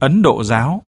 Ấn Độ giáo.